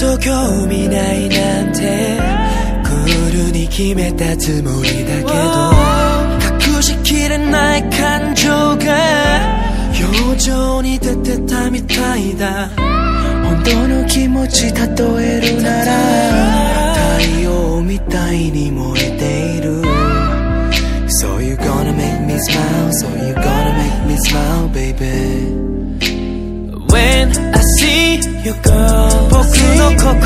と興味ないなんてクールに決めたつもりだけど。隠しきれない感情が表情に出てたみたいだ。本当の気持ち例えるなら太陽みたいに燃えている。So you gonna make me smile So you gonna make me smile baby. When I see you girl 心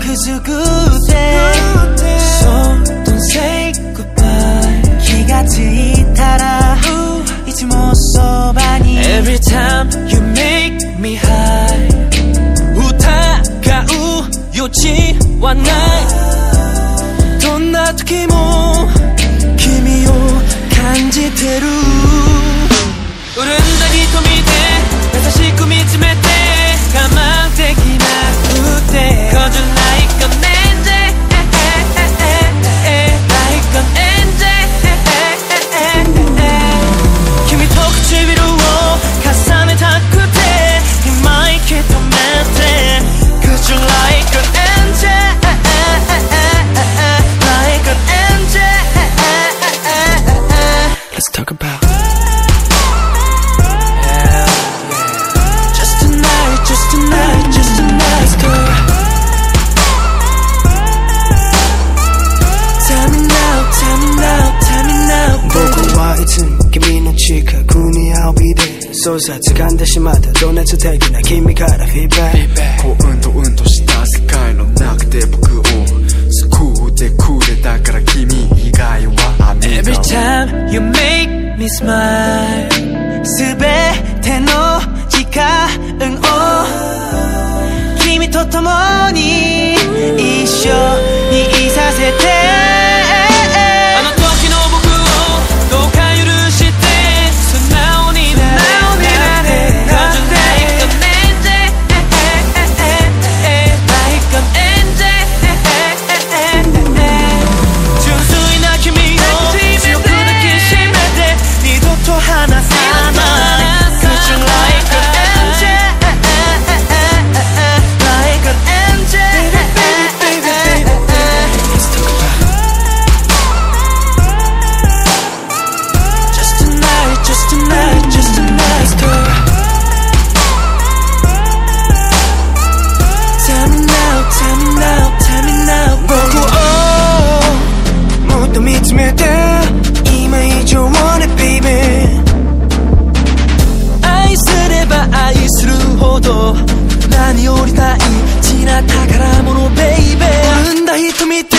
くすぐって So don't say goodbye 気がついたらいつもそばに Every time you make me high 疑う余地はないどんな時も君を感じてる近くに浴びてそうさ掴んでしまった情熱的な君からフィードバック。こううんとうんとした世界の中で僕を救ってくれたから君以外は雨 Every が time you make me smile すべての時間を君と共に to me.